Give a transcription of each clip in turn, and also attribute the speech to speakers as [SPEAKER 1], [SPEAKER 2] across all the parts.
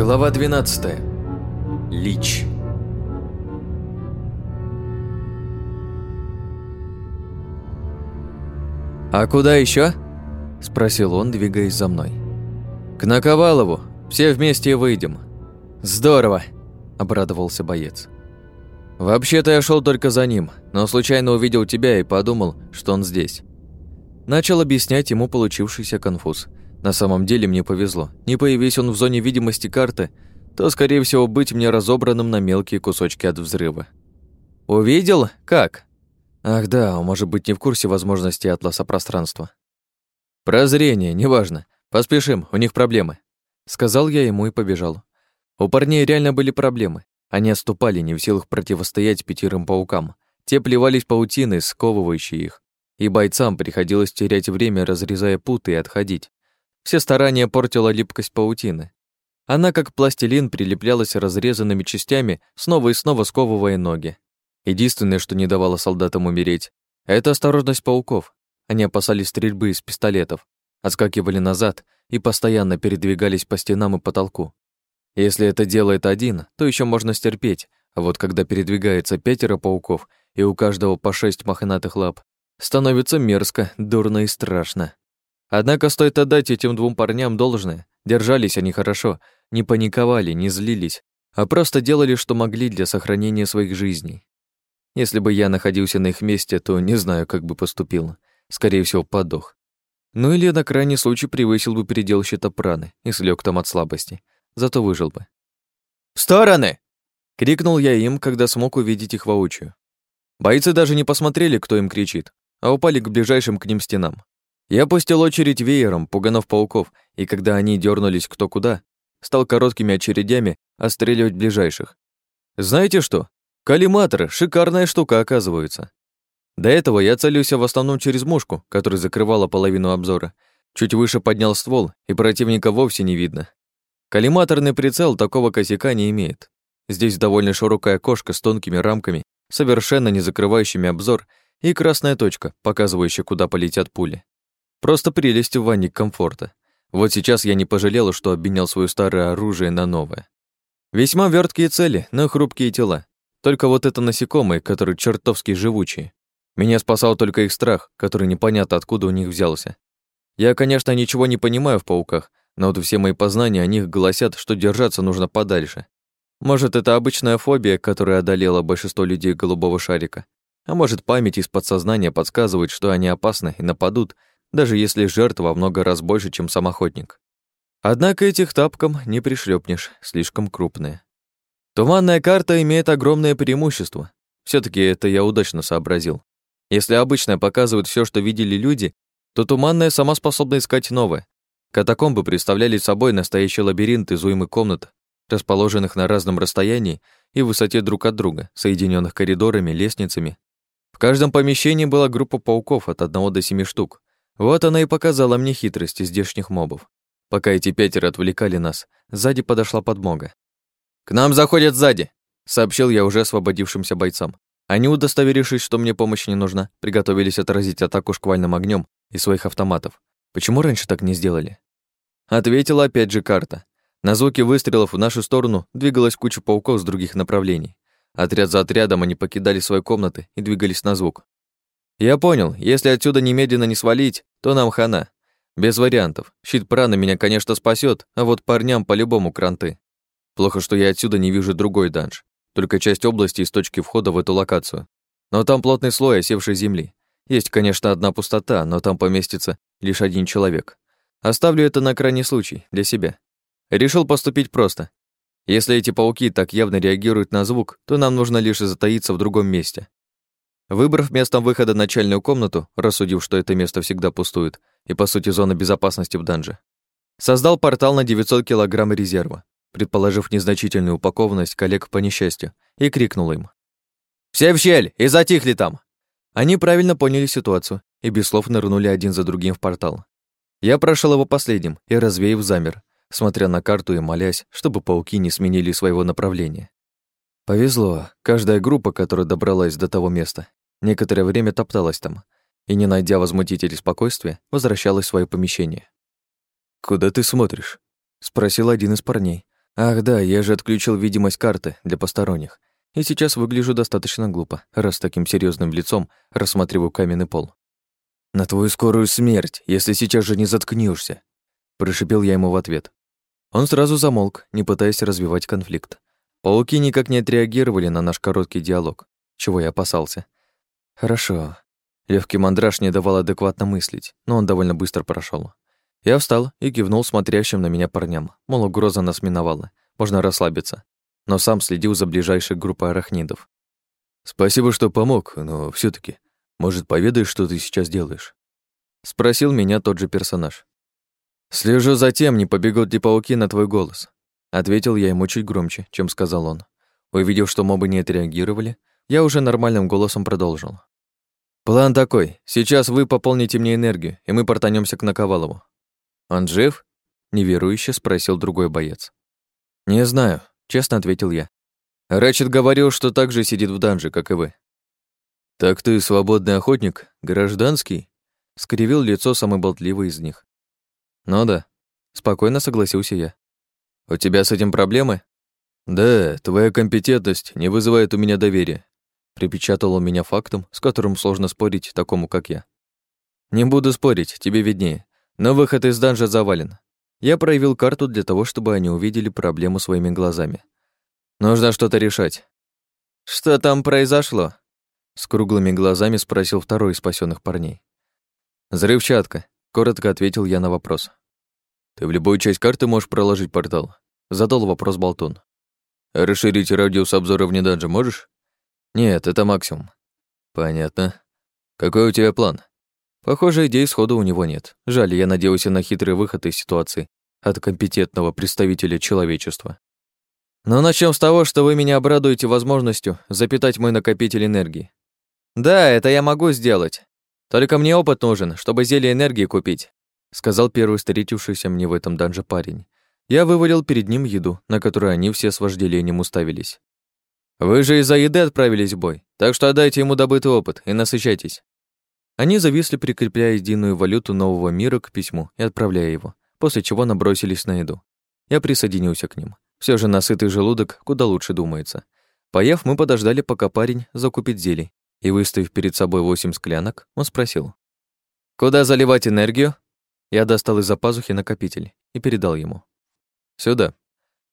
[SPEAKER 1] Глава 12. Лич. «А куда еще? спросил он, двигаясь за мной. «К Наковалову. Все вместе выйдем». «Здорово!» – обрадовался боец. «Вообще-то я шел только за ним, но случайно увидел тебя и подумал, что он здесь». Начал объяснять ему получившийся конфуз. На самом деле мне повезло. Не появись он в зоне видимости карты, то, скорее всего, быть мне разобранным на мелкие кусочки от взрыва. «Увидел? Как?» «Ах да, он может быть не в курсе возможностей атласа пространства». «Прозрение, неважно. Поспешим, у них проблемы», — сказал я ему и побежал. У парней реально были проблемы. Они отступали, не в силах противостоять пятерым паукам. Те плевались паутины, сковывающие их. И бойцам приходилось терять время, разрезая путы и отходить. Все старания портила липкость паутины. Она, как пластилин, прилеплялась разрезанными частями, снова и снова сковывая ноги. Единственное, что не давало солдатам умереть, это осторожность пауков. Они опасались стрельбы из пистолетов, отскакивали назад и постоянно передвигались по стенам и потолку. Если это делает один, то еще можно стерпеть, а вот когда передвигается пятеро пауков и у каждого по шесть мохнатых лап, становится мерзко, дурно и страшно. Однако стоит отдать этим двум парням должное. Держались они хорошо, не паниковали, не злились, а просто делали, что могли для сохранения своих жизней. Если бы я находился на их месте, то не знаю, как бы поступил. Скорее всего, подох. Ну или на крайний случай превысил бы предел щита праны и слег там от слабости. Зато выжил бы. «В стороны!» — крикнул я им, когда смог увидеть их воочию. Бойцы даже не посмотрели, кто им кричит, а упали к ближайшим к ним стенам. Я пустил очередь веером, пуганов пауков, и когда они дернулись кто куда, стал короткими очередями отстреливать ближайших. Знаете что? Коллиматоры — шикарная штука, оказывается. До этого я целился в основном через мушку, которая закрывала половину обзора. Чуть выше поднял ствол, и противника вовсе не видно. Коллиматорный прицел такого косяка не имеет. Здесь довольно широкая кошка с тонкими рамками, совершенно не закрывающими обзор, и красная точка, показывающая, куда полетят пули. Просто прелесть в ванне комфорта. Вот сейчас я не пожалел, что обменял свое старое оружие на новое. Весьма верткие цели, но хрупкие тела. Только вот это насекомые, которые чертовски живучие. Меня спасал только их страх, который непонятно откуда у них взялся. Я, конечно, ничего не понимаю в пауках, но вот все мои познания о них гласят, что держаться нужно подальше. Может, это обычная фобия, которая одолела большинство людей голубого шарика. А может, память из подсознания подсказывает, что они опасны и нападут, даже если жертва много раз больше, чем сам охотник. Однако этих тапком не пришлепнешь, слишком крупные. Туманная карта имеет огромное преимущество. все таки это я удачно сообразил. Если обычная показывает все, что видели люди, то туманная сама способна искать новое. Катакомбы представляли собой настоящий лабиринт из уймы комнат, расположенных на разном расстоянии и высоте друг от друга, соединенных коридорами, лестницами. В каждом помещении была группа пауков от одного до семи штук, вот она и показала мне хитрости здешних мобов. Пока эти пятеро отвлекали нас, сзади подошла подмога. «К нам заходят сзади!» — сообщил я уже освободившимся бойцам. Они, удостоверившись, что мне помощь не нужна, приготовились отразить атаку шквальным огнем из своих автоматов. Почему раньше так не сделали? Ответила опять же карта. На звуки выстрелов в нашу сторону двигалась куча пауков с других направлений. Отряд за отрядом они покидали свои комнаты и двигались на звук. Я понял, если отсюда немедленно не свалить, то нам хана. Без вариантов. Щит праны меня, конечно, спасет, а вот парням по-любому кранты. Плохо, что я отсюда не вижу другой данж. Только часть области из точки входа в эту локацию. Но там плотный слой осевшей земли. Есть, конечно, одна пустота, но там поместится лишь один человек. Оставлю это на крайний случай, для себя. Решил поступить просто. Если эти пауки так явно реагируют на звук, то нам нужно лишь затаиться в другом месте. Выбрав местом выхода начальную комнату, рассудив, что это место всегда пустует, и по сути зона безопасности в данже, создал портал на 900 килограмм резерва, предположив незначительную упакованность коллег по несчастью, и крикнул им. «Все в щель! И затихли там!» Они правильно поняли ситуацию и без слов нырнули один за другим в портал. Я прошел его последним и, развеяв, замер, смотря на карту и молясь, чтобы пауки не сменили своего направления. Повезло. Каждая группа, которая добралась до того места, Некоторое время топталась там и, не найдя возмутителей спокойствия, возвращалась в свое помещение. «Куда ты смотришь?» — спросил один из парней. Ах да, я же отключил видимость карты для посторонних. И сейчас выгляжу достаточно глупо, раз таким серьезным лицом рассматриваю каменный пол. «На твою скорую смерть, если сейчас же не заткнешься, прошипел я ему в ответ. Он сразу замолк, не пытаясь развивать конфликт. Пауки никак не отреагировали на наш короткий диалог, чего я опасался. Хорошо. Легкий мандраж не давал адекватно мыслить, но он довольно быстро прошел. Я встал и кивнул смотрящим на меня парням, мол, угроза нас миновала, можно расслабиться, но сам следил за ближайшей группой арахнидов. «Спасибо, что помог, но все таки может, поведаешь, что ты сейчас делаешь?» Спросил меня тот же персонаж. «Слежу за тем, не побегут ли пауки на твой голос», ответил я ему чуть громче, чем сказал он. Увидев, что мобы не отреагировали, я уже нормальным голосом продолжил. «План такой. Сейчас вы пополните мне энергию, и мы портанемся к Наковалову». «Он жив?» — неверующе спросил другой боец. «Не знаю», — честно ответил я. Рэчет говорил, что так же сидит в данже, как и вы. «Так ты свободный охотник? Гражданский?» — скривил лицо самый болтливый из них. «Ну да», — спокойно согласился я. «У тебя с этим проблемы?» «Да, твоя компетентность не вызывает у меня доверия», — припечатал он меня фактом, с которым сложно спорить такому, как я. «Не буду спорить, тебе виднее, но выход из данжа завален. Я проявил карту для того, чтобы они увидели проблему своими глазами. Нужно что-то решать». «Что там произошло?» С круглыми глазами спросил второй из спасенных парней. «Взрывчатка», — коротко ответил я на вопрос. «Ты в любую часть карты можешь проложить портал?» — задал вопрос Болтун. «Расширить радиус обзора вне данжа можешь?» «Нет, это максимум». «Понятно. Какой у тебя план?» Похоже, идей сходу у него нет. Жаль, я надеялся на хитрый выход из ситуации от компетентного представителя человечества. Но начнем с того, что вы меня обрадуете возможностью запитать мой накопитель энергии. «Да, это я могу сделать. Только мне опыт нужен, чтобы зелье энергии купить», сказал первый встретившийся мне в этом данже парень. Я вывалил перед ним еду, на которую они все с вожделением уставились. «Вы же из-за еды отправились в бой, так что отдайте ему добытый опыт и насыщайтесь». Они зависли, прикрепляя единую валюту нового мира к письму и отправляя его, после чего набросились на еду. Я присоединился к ним. Все же насытый желудок куда лучше думается. Поев, мы подождали, пока парень закупит зелий, и, выставив перед собой восемь склянок, он спросил. «Куда заливать энергию?» Я достал из-за пазухи накопитель и передал ему. «Сюда».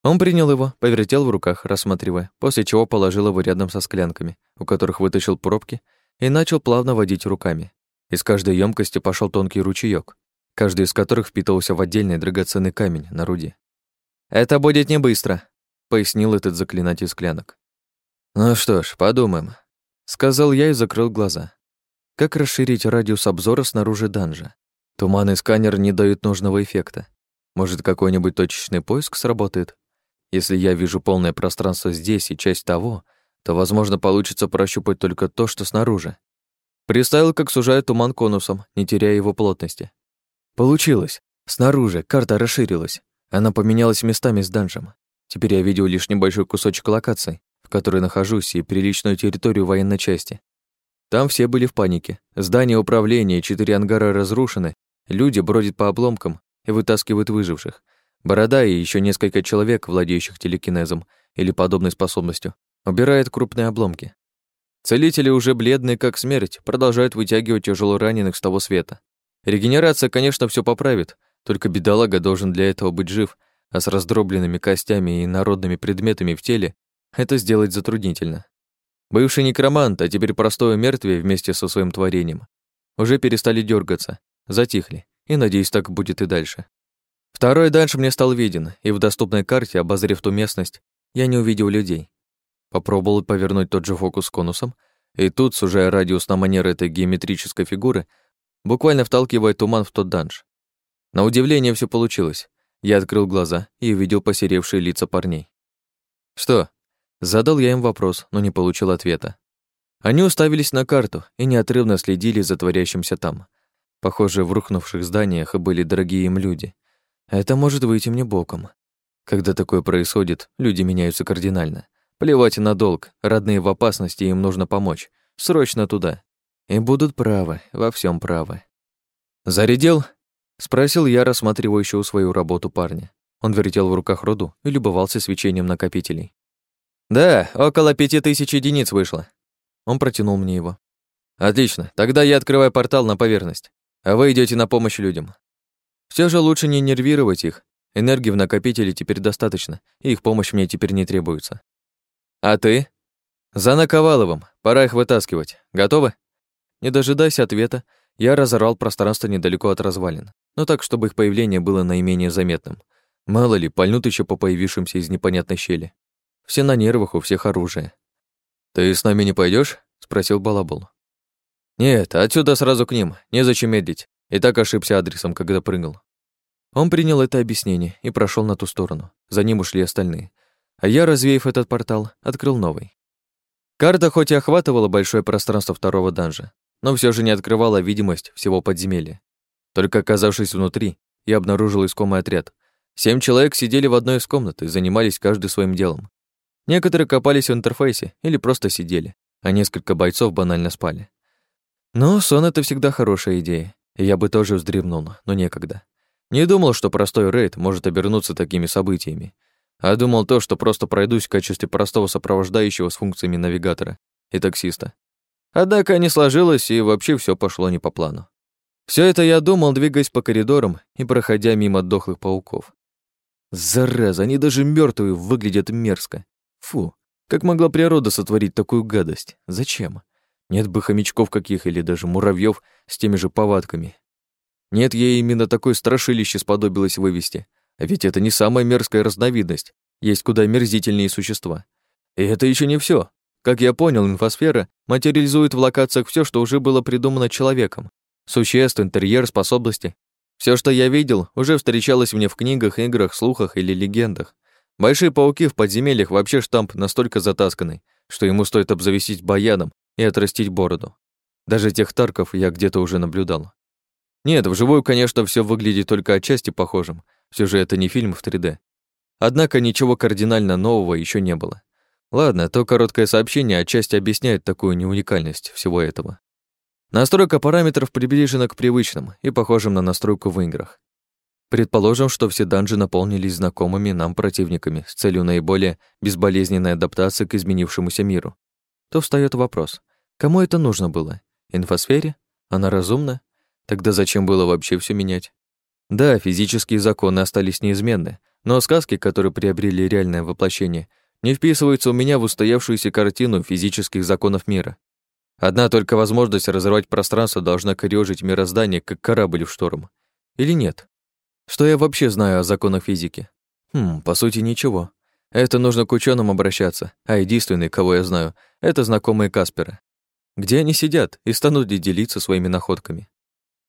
[SPEAKER 1] Он принял его, повертел в руках, рассматривая, после чего положил его рядом со склянками, у которых вытащил пробки, и начал плавно водить руками. Из каждой емкости пошел тонкий ручеек, каждый из которых впитывался в отдельный драгоценный камень на руде. «Это будет не быстро», — пояснил этот заклинатель склянок. «Ну что ж, подумаем», Сказал я и закрыл глаза. Как расширить радиус обзора снаружи данжа? Туман и сканер не дают нужного эффекта. Может, какой-нибудь точечный поиск сработает? Если я вижу полное пространство здесь и часть того, то, возможно, получится прощупать только то, что снаружи. Представил, как сужает туман конусом, не теряя его плотности. Получилось. Снаружи карта расширилась. Она поменялась местами с данжем. Теперь я видел лишь небольшой кусочек локации, в которой нахожусь, и приличную территорию военной части. Там все были в панике. Здание управления, четыре ангара разрушены, люди бродят по обломкам и вытаскивают выживших. Борода и еще несколько человек, владеющих телекинезом или подобной способностью, убирают крупные обломки. Целители, уже бледные как смерть, продолжают вытягивать тяжело раненых с того света. Регенерация, конечно, все поправит, только бедолага должен для этого быть жив, а с раздробленными костями и народными предметами в теле это сделать затруднительно. Бывший некромант, а теперь простое мертвие вместе со своим творением, уже перестали дергаться, затихли, и, надеюсь, так будет и дальше. Второй дальше мне стал виден, и в доступной карте, обозрев ту местность, я не увидел людей. Попробовал повернуть тот же фокус конусом, и тут, сужая радиус на манер этой геометрической фигуры, буквально вталкивая туман в тот данж. На удивление все получилось. Я открыл глаза и увидел посеревшие лица парней. «Что?» Задал я им вопрос, но не получил ответа. Они уставились на карту и неотрывно следили за творящимся там. Похоже, в рухнувших зданиях были дорогие им люди. Это может выйти мне боком. Когда такое происходит, люди меняются кардинально. Плевать на долг, родные в опасности, им нужно помочь. Срочно туда. И будут правы, во всем правы. «Зарядил?» — спросил я рассматривающего свою работу парня. Он вертел в руках руду и любовался свечением накопителей. «Да, около пяти тысяч единиц вышло». Он протянул мне его. «Отлично, тогда я открываю портал на поверхность, а вы идете на помощь людям. Все же лучше не нервировать их. Энергии в накопителе теперь достаточно, и их помощь мне теперь не требуется. А ты? За Наковаловым, пора их вытаскивать. Готовы?» Не дожидаясь ответа, я разорвал пространство недалеко от развалин, но так, чтобы их появление было наименее заметным. Мало ли, пальнут еще по появившимся из непонятной щели. Все на нервах, у всех оружие. «Ты с нами не пойдешь? спросил Балабол. «Нет, отсюда сразу к ним, незачем медлить. И так ошибся адресом, когда прыгал». Он принял это объяснение и прошел на ту сторону. За ним ушли остальные. А я, развеяв этот портал, открыл новый. Карта хоть и охватывала большое пространство второго данжа, но все же не открывала видимость всего подземелья. Только оказавшись внутри, я обнаружил искомый отряд. Семь человек сидели в одной из комнат и занимались каждый своим делом. Некоторые копались в интерфейсе или просто сидели, а несколько бойцов банально спали. Но сон — это всегда хорошая идея, и я бы тоже вздремнул, но некогда. Не думал, что простой рейд может обернуться такими событиями, а думал то, что просто пройдусь в качестве простого сопровождающего с функциями навигатора и таксиста. Однако не сложилось, и вообще все пошло не по плану. Все это я думал, двигаясь по коридорам и проходя мимо дохлых пауков. Зараза, они даже мертвые выглядят мерзко. Фу, как могла природа сотворить такую гадость? Зачем? Нет бы хомячков каких или даже муравьев с теми же повадками. Нет, ей именно такое страшилище сподобилось вывести. А ведь это не самая мерзкая разновидность. Есть куда мерзительнее существа. И это еще не все. Как я понял, инфосфера материализует в локациях все, что уже было придумано человеком. Существ, интерьер, способности. Все, что я видел, уже встречалось мне в книгах, играх, слухах или легендах. Большие пауки в подземельях вообще штамп настолько затасканный, что ему стоит обзавестись баяном и отрастить бороду. Даже тех тарков я где-то уже наблюдал. Нет, вживую, конечно, все выглядит только отчасти похожим. Все же это не фильм в 3D. Однако ничего кардинально нового еще не было. Ладно, то короткое сообщение отчасти объясняет такую неуникальность всего этого. Настройка параметров приближена к привычным и похожим на настройку в играх. Предположим, что все данжи наполнились знакомыми нам противниками с целью наиболее безболезненной адаптации к изменившемуся миру. То встает вопрос, кому это нужно было? Инфосфере? Она разумна? Тогда зачем было вообще все менять? Да, физические законы остались неизменны, но сказки, которые приобрели реальное воплощение, не вписываются у меня в устоявшуюся картину физических законов мира. Одна только возможность разорвать пространство должна корёжить мироздание, как корабль в шторм. Или нет? Что я вообще знаю о законах физики? Хм, по сути, ничего. Это нужно к ученым обращаться, а единственный, кого я знаю, это знакомые Каспера. Где они сидят и станут ли делиться своими находками?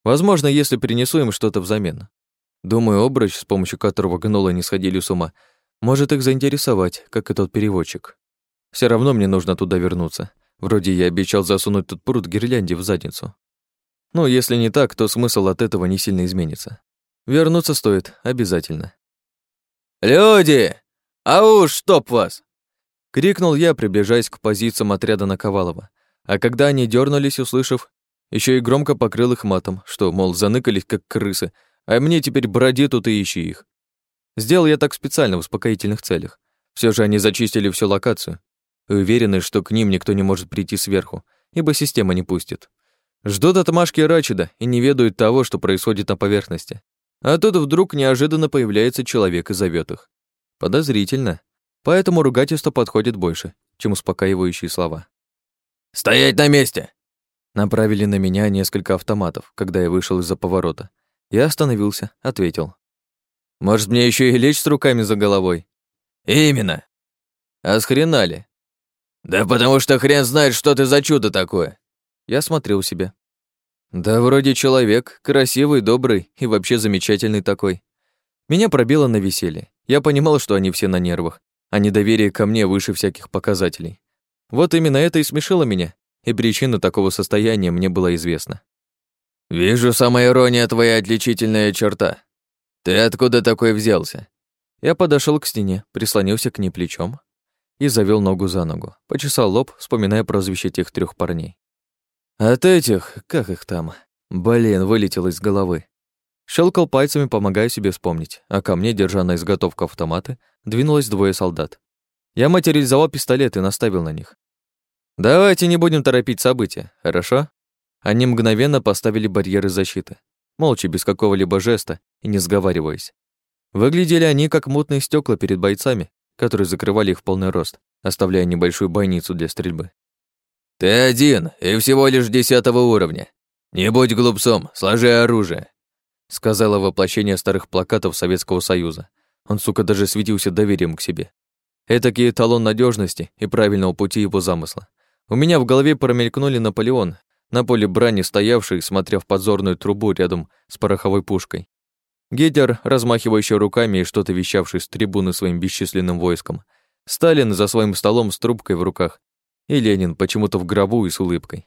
[SPEAKER 1] Возможно, если принесу им что-то взамен. Думаю, обруч, с помощью которого гнолы не сходили с ума, может их заинтересовать, как и тот переводчик. Все равно мне нужно туда вернуться. Вроде я обещал засунуть тут пруд гирлянде в задницу. Ну, если не так, то смысл от этого не сильно изменится. Вернуться стоит, обязательно. «Люди! А уж чтоб вас!» Крикнул я, приближаясь к позициям отряда Наковалова. А когда они дернулись, услышав, еще и громко покрыл их матом, что, мол, заныкались как крысы, а мне теперь броди тут и ищи их. Сделал я так специально в успокоительных целях. Все же они зачистили всю локацию. И уверены, что к ним никто не может прийти сверху, ибо система не пустит. Ждут отмашки Рачида и не ведают того, что происходит на поверхности. А тут вдруг неожиданно появляется человек и зовет их. Подозрительно. Поэтому ругательство подходит больше, чем успокаивающие слова. «Стоять на месте!» Направили на меня несколько автоматов, когда я вышел из-за поворота. Я остановился, ответил. Может, мне еще и лечь с руками за головой? Именно. А с хрена ли? Да потому что хрен знает, что ты за чудо такое. Я смотрел себе. Да вроде человек, красивый, добрый и вообще замечательный такой. Меня пробило на веселье. Я понимал, что они все на нервах, а недоверие ко мне выше всяких показателей. Вот именно это и смешило меня, и причина такого состояния мне была известна. «Вижу, самая ирония твоя отличительная черта», «Ты откуда такой взялся?» Я подошел к стене, прислонился к ней плечом и завел ногу за ногу, почесал лоб, вспоминая прозвище тех трех парней. От этих, как их там, блин, вылетел из головы. Щелкал пальцами, помогая себе вспомнить, а ко мне, держа на изготовку автоматы, двинулось двое солдат. Я материализовал пистолет и наставил на них. «Давайте не будем торопить события, хорошо?» Они мгновенно поставили барьеры защиты, молча, без какого-либо жеста и не сговариваясь. Выглядели они как мутные стекла перед бойцами, которые закрывали их в полный рост, оставляя небольшую бойницу для стрельбы.
[SPEAKER 2] «Ты один и всего лишь десятого уровня. Не будь глупцом, сложи оружие»,
[SPEAKER 1] сказала воплощение старых плакатов Советского Союза. Он, сука, даже светился доверием к себе. Этакий эталон надежности и правильного пути его замысла. У меня в голове промелькнули Наполеон, на поле брани стоявший, смотря в подзорную трубу рядом с пороховой пушкой. Гитлер, размахивающий руками и что-то вещавший с трибуны своим бесчисленным войском. Сталин за своим столом с трубкой в руках. И Ленин почему-то в гробу и с улыбкой.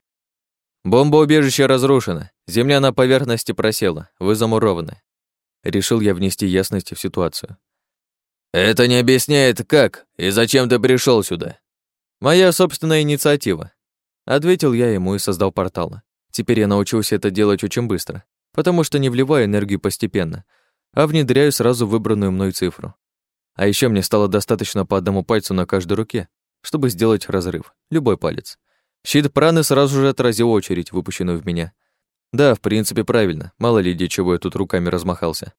[SPEAKER 1] Бомбоубежище разрушено, земля на поверхности просела, вы замурованы. Решил я внести ясность в ситуацию.
[SPEAKER 2] Это не объясняет, как и зачем ты пришел сюда.
[SPEAKER 1] «Моя собственная инициатива», — ответил я ему и создал портал. Теперь я научился это делать очень быстро, потому что не вливаю энергию постепенно, а внедряю сразу выбранную мной цифру. А еще мне стало достаточно по одному пальцу на каждой руке, чтобы сделать разрыв, любой палец. Щит праны сразу же отразил очередь, выпущенную в меня. Да, в принципе, правильно, мало ли для чего я тут руками размахался.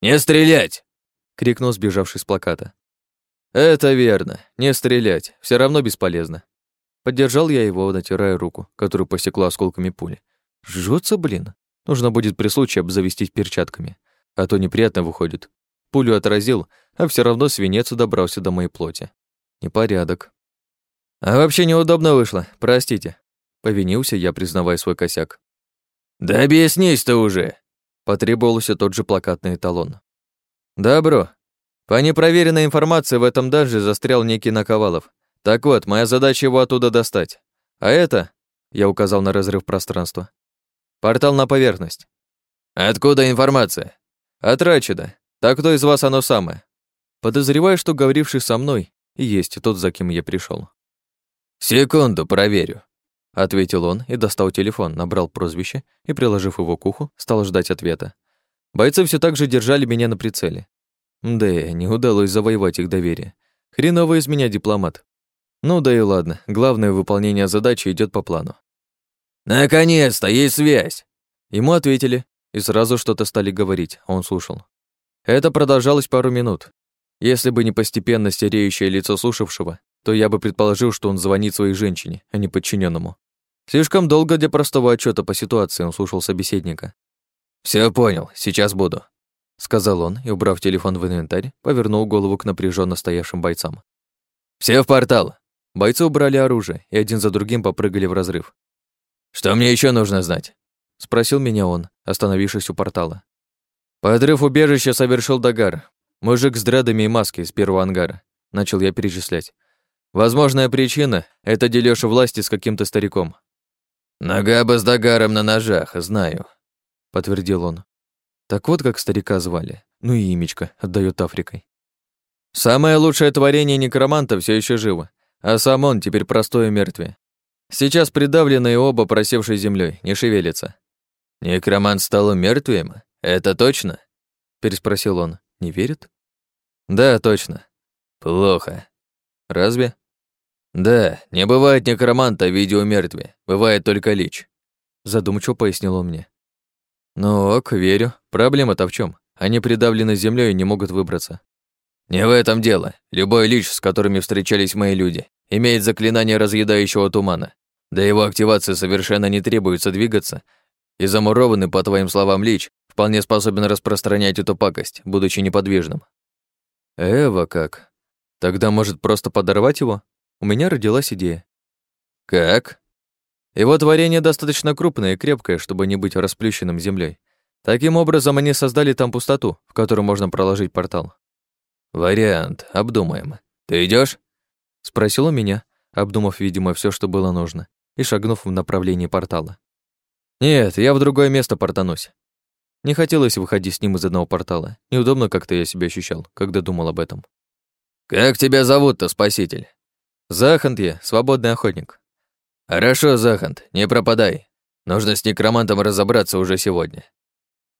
[SPEAKER 2] «Не стрелять!»
[SPEAKER 1] — крикнул сбежавший с плаката. «Это верно. Не стрелять. Все равно бесполезно». Поддержал я его, натирая руку, которую посекла осколками пули. Жжется, блин. Нужно будет при случае обзавестись перчатками. А то неприятно выходит. Пулю отразил, а все равно свинец добрался до моей плоти. Непорядок. А вообще неудобно вышло, простите. Повинился я, признавая свой косяк.
[SPEAKER 2] «Да объяснись ты уже!»
[SPEAKER 1] Потребовался тот же плакатный эталон. «Добро, по непроверенной информации в этом данже застрял некий Наковалов. Так вот, моя задача его оттуда достать. А это, я указал на разрыв пространства, портал на поверхность.
[SPEAKER 2] Откуда информация?
[SPEAKER 1] От Рачеда. Так кто из вас оно самое? Подозреваю, что говоривший со мной и есть тот, за кем я пришел.
[SPEAKER 2] Секунду, проверю.
[SPEAKER 1] Ответил он и достал телефон, набрал прозвище и, приложив его к уху, стал ждать ответа. Бойцы все так же держали меня на прицеле. Да, не удалось завоевать их доверие. Хреновый из меня дипломат. Ну да и ладно, главное выполнение задачи идет по плану.
[SPEAKER 2] «Наконец-то, есть связь!»
[SPEAKER 1] Ему ответили, и сразу что-то стали говорить, а он слушал. Это продолжалось пару минут. Если бы не постепенно стереющее лицо слушавшего, то я бы предположил, что он звонит своей женщине, а не подчиненному. Слишком долго для простого отчета по ситуации он слушал собеседника.
[SPEAKER 2] Все понял, сейчас буду
[SPEAKER 1] сказал он и, убрав телефон в инвентарь, повернул голову к напряженно стоявшим бойцам.
[SPEAKER 2] «Все в портал!»
[SPEAKER 1] Бойцы убрали оружие и один за другим попрыгали в разрыв.
[SPEAKER 2] «Что мне еще нужно знать?»
[SPEAKER 1] Спросил меня он, остановившись у портала. Подрыв убежища совершил Дагар. Мужик с дредами и маской из первого ангара. Начал я перечислять. Возможная причина — это делёж власти с каким-то стариком.
[SPEAKER 2] «Нагаба с Дагаром на ножах, знаю», — подтвердил он.
[SPEAKER 1] Так вот как старика звали. Ну и имечко отдает Африкой. Самое лучшее творение некроманта все еще живо, а сам он теперь простое мертвие. Сейчас придавленные оба просевшей землей, не шевелится.
[SPEAKER 2] «Некромант стал мертвым? Это точно?»
[SPEAKER 1] Переспросил он. «Не верит?» «Да, точно».
[SPEAKER 2] «Плохо».
[SPEAKER 1] «Разве?»
[SPEAKER 2] «Да, не бывает некроманта в виде умертвия, бывает только лич»,
[SPEAKER 1] задумчиво пояснил он мне. «Ну ок, верю. Проблема-то в чем? Они придавлены землей и не могут выбраться».
[SPEAKER 2] «Не в этом дело. Любой лич, с которыми встречались мои люди, имеет заклинание разъедающего тумана. До его активации совершенно не требуется двигаться, и замурованный, по твоим словам, лич вполне способен распространять эту пакость, будучи неподвижным».
[SPEAKER 1] «Эва как? Тогда, может, просто подорвать его? У меня родилась идея».
[SPEAKER 2] «Как?»
[SPEAKER 1] Его творение достаточно крупное и крепкое, чтобы не быть расплющенным землей. Таким образом, они создали там пустоту, в которую можно проложить портал.
[SPEAKER 2] «Вариант. Обдумаем. Ты идешь?
[SPEAKER 1] Спросил он меня, обдумав, видимо, все, что было нужно, и шагнув в направлении портала. «Нет, я в другое место портанусь». Не хотелось выходить с ним из одного портала. Неудобно как-то я себя ощущал, когда думал об этом.
[SPEAKER 2] «Как тебя зовут-то, спаситель?»
[SPEAKER 1] «Захант я, свободный охотник».
[SPEAKER 2] «Хорошо, Захант, не пропадай. Нужно с некромантом разобраться уже сегодня».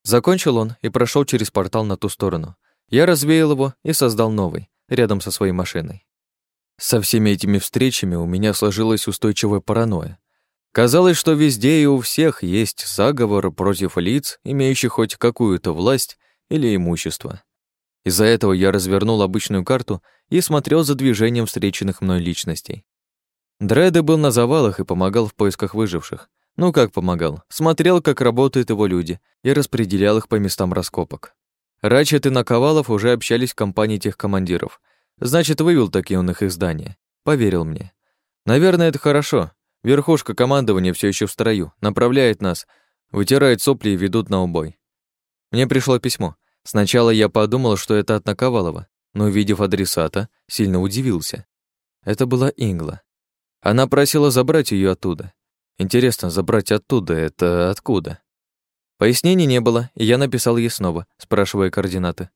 [SPEAKER 1] Закончил он и прошел через портал на ту сторону. Я развеял его и создал новый, рядом со своей машиной. Со всеми этими встречами у меня сложилась устойчивая паранойя. Казалось, что везде и у всех есть заговор против лиц, имеющих хоть какую-то власть или имущество. Из-за этого я развернул обычную карту и смотрел за движением встреченных мной личностей. Дреды был на завалах и помогал в поисках выживших. Ну как помогал? Смотрел, как работают его люди, и распределял их по местам раскопок. Рачет и Наковалов уже общались в компании тех командиров. Значит, вывел такие он их из здания. Поверил мне. Наверное, это хорошо. Верхушка командования все еще в строю, направляет нас, вытирает сопли и ведут на убой. Мне пришло письмо. Сначала я подумал, что это от Наковалова, но, увидев адресата, сильно удивился. Это была Ингла. Она просила забрать ее оттуда. Интересно, забрать оттуда — это откуда? Пояснений не было, и я написал ей снова, спрашивая координаты.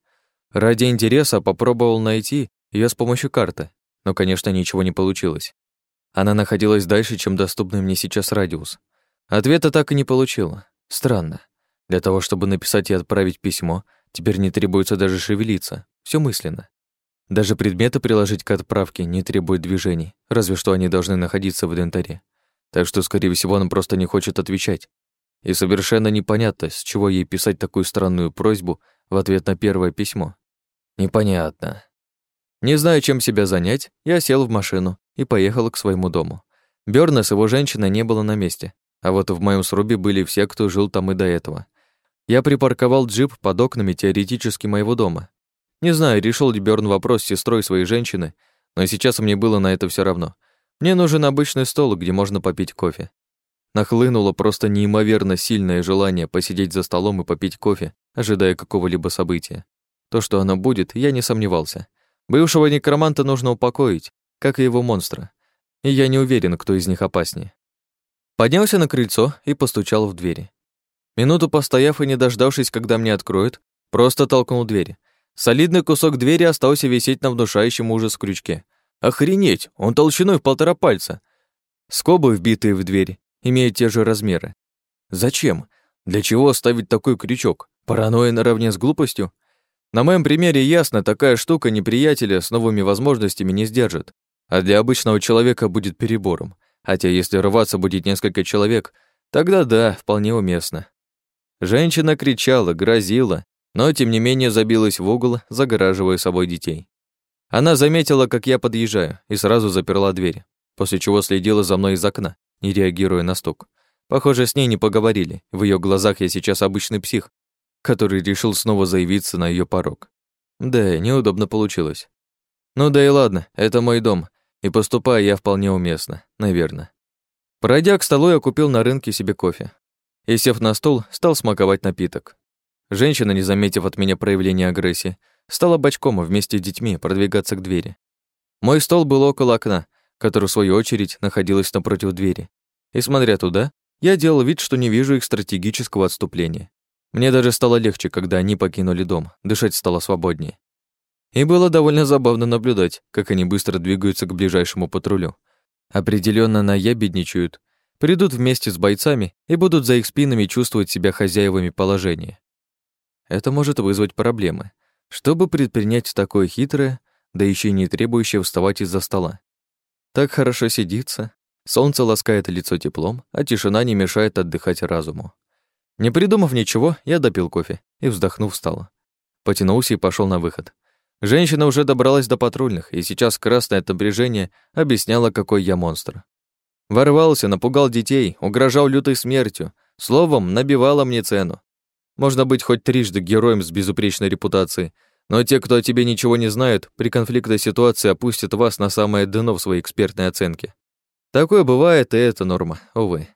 [SPEAKER 1] Ради интереса попробовал найти ее с помощью карты, но, конечно, ничего не получилось. Она находилась дальше, чем доступный мне сейчас радиус. Ответа так и не получила. Странно. Для того, чтобы написать и отправить письмо, теперь не требуется даже шевелиться. Все мысленно. Даже предметы приложить к отправке не требует движений, разве что они должны находиться в инвентаре. Так что, скорее всего, она просто не хочет отвечать. И совершенно непонятно, с чего ей писать такую странную просьбу в ответ на первое письмо. Непонятно. Не знаю, чем себя занять, я сел в машину и поехал к своему дому. Бёрна с его женщиной не было на месте, а вот в моем срубе были все, кто жил там и до этого. Я припарковал джип под окнами теоретически моего дома, не знаю, решил ли Бёрн вопрос с сестрой своей женщины, но сейчас мне было на это все равно. Мне нужен обычный стол, где можно попить кофе. Нахлынуло просто неимоверно сильное желание посидеть за столом и попить кофе, ожидая какого-либо события. То, что оно будет, я не сомневался. Бывшего некроманта нужно упокоить, как и его монстра. И я не уверен, кто из них опаснее. Поднялся на крыльцо и постучал в двери. Минуту постояв и не дождавшись, когда мне откроют, просто толкнул дверь. Солидный кусок двери остался висеть на внушающем ужас крючке. Охренеть, он толщиной в полтора пальца. Скобы, вбитые в дверь, имеют те же размеры. Зачем? Для чего ставить такой крючок? Паранойя наравне с глупостью? На моем примере ясно, такая штука неприятеля с новыми возможностями не сдержит, а для обычного человека будет перебором. Хотя если рваться будет несколько человек, тогда да, вполне уместно. Женщина кричала, грозила, но тем не менее забилась в угол, загораживая собой детей. Она заметила, как я подъезжаю, и сразу заперла дверь, после чего следила за мной из окна, не реагируя на стук. Похоже, с ней не поговорили. В ее глазах я сейчас обычный псих, который решил снова заявиться на ее порог. Да, неудобно получилось. Ну да и ладно, это мой дом, и поступаю я вполне уместно, наверное. Пройдя к столу, я купил на рынке себе кофе. И, сев на стул, стал смаковать напиток. Женщина, не заметив от меня проявления агрессии, стала бочком вместе с детьми продвигаться к двери. Мой стол был около окна, который, в свою очередь, находилось напротив двери. И, смотря туда, я делал вид, что не вижу их стратегического отступления. Мне даже стало легче, когда они покинули дом, дышать стало свободнее. И было довольно забавно наблюдать, как они быстро двигаются к ближайшему патрулю. Определенно наябедничают, придут вместе с бойцами и будут за их спинами чувствовать себя хозяевами положения. Это может вызвать проблемы. Чтобы предпринять такое хитрое, да еще и не требующее вставать из-за стола. Так хорошо сидится, солнце ласкает лицо теплом, а тишина не мешает отдыхать разуму. Не придумав ничего, я допил кофе и, вздохнув, встал. Потянулся и пошел на выход. Женщина уже добралась до патрульных, и сейчас красное от напряжения объясняло, какой я монстр. Ворвался, напугал детей, угрожал лютой смертью, словом, набивала мне цену. Можно быть хоть трижды героем с безупречной репутацией, но те, кто о тебе ничего не знают, при конфликтной ситуации опустят вас на самое дно в своей экспертной оценке. Такое бывает, и это норма, увы.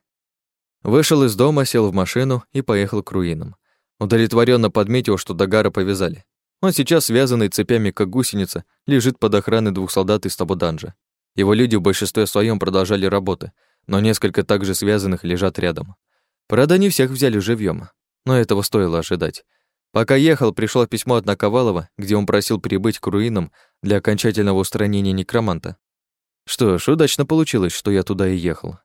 [SPEAKER 1] Вышел из дома, сел в машину и поехал к руинам. Удовлетворенно подметил, что Дагара повязали. Он сейчас, связанный цепями, как гусеница, лежит под охраной двух солдат из Табуданжа. Его люди в большинстве своем продолжали работы, но несколько также связанных лежат рядом. Правда, не всех взяли живьем но этого стоило ожидать. Пока ехал, пришло письмо от Наковалова, где он просил прибыть к руинам для окончательного устранения некроманта. Что ж, удачно получилось, что я туда и ехал.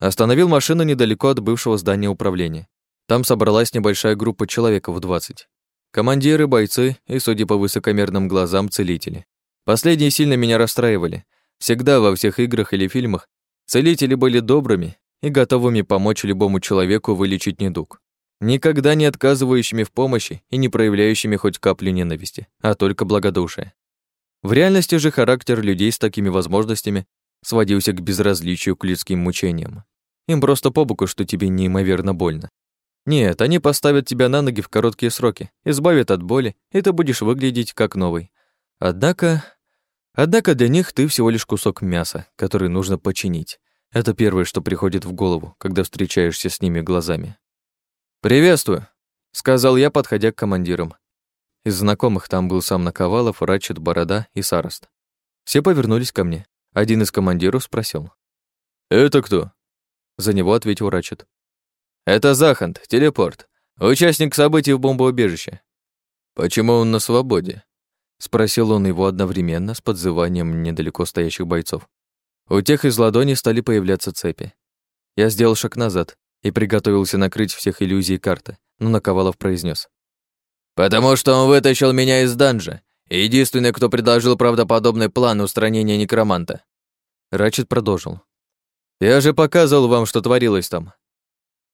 [SPEAKER 1] Остановил машину недалеко от бывшего здания управления. Там собралась небольшая группа человек в 20. Командиры, бойцы и, судя по высокомерным глазам, целители. Последние сильно меня расстраивали. Всегда во всех играх или фильмах целители были добрыми и готовыми помочь любому человеку вылечить недуг. Никогда не отказывающими в помощи и не проявляющими хоть каплю ненависти, а только благодушие. В реальности же характер людей с такими возможностями сводился к безразличию к людским мучениям. Им просто по боку, что тебе неимоверно больно. Нет, они поставят тебя на ноги в короткие сроки, избавят от боли, и ты будешь выглядеть как новый. Однако... Однако для них ты всего лишь кусок мяса, который нужно починить. Это первое, что приходит в голову, когда встречаешься с ними глазами. «Приветствую», — сказал я, подходя к командирам. Из знакомых там был сам Наковалов, Рачет, Борода и Сарост. Все повернулись ко мне. Один из командиров спросил.
[SPEAKER 2] «Это кто?»
[SPEAKER 1] За него ответил Рачет.
[SPEAKER 2] «Это Захант, телепорт, участник событий в бомбоубежище».
[SPEAKER 1] «Почему он на свободе?» Спросил он его одновременно с подзыванием недалеко стоящих бойцов. У тех из ладони стали появляться цепи. Я сделал шаг назад и приготовился накрыть всех иллюзий карты, но Наковалов произнес:
[SPEAKER 2] «Потому что он вытащил меня из данжа, единственный, кто предложил правдоподобный план устранения некроманта».
[SPEAKER 1] Рачет продолжил. «Я же показывал вам, что творилось там».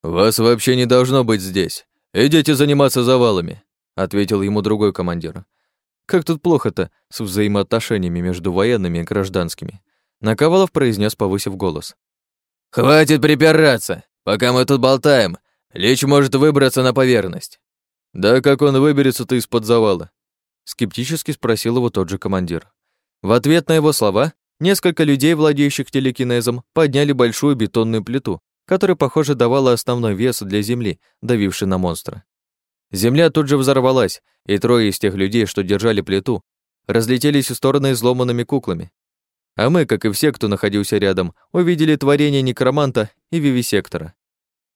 [SPEAKER 2] «Вас вообще не должно быть здесь. Идите заниматься завалами»,
[SPEAKER 1] ответил ему другой командир. Как тут плохо-то с взаимоотношениями между военными и гражданскими? Наковалов произнес, повысив голос.
[SPEAKER 2] «Хватит припираться! Пока мы тут болтаем, Лич может выбраться на поверхность».
[SPEAKER 1] «Да как он выберется-то из-под завала?» Скептически спросил его тот же командир. В ответ на его слова несколько людей, владеющих телекинезом, подняли большую бетонную плиту, которая, похоже, давала основной вес для земли, давившей на монстра. Земля тут же взорвалась, и трое из тех людей, что держали плиту, разлетелись в стороны изломанными куклами. А мы, как и все, кто находился рядом, увидели творение некроманта и вивисектора.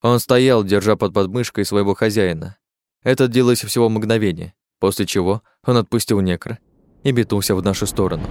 [SPEAKER 1] Он стоял, держа под подмышкой своего хозяина. Это длилось всего мгновение, после чего он отпустил некро и метнулся в нашу сторону.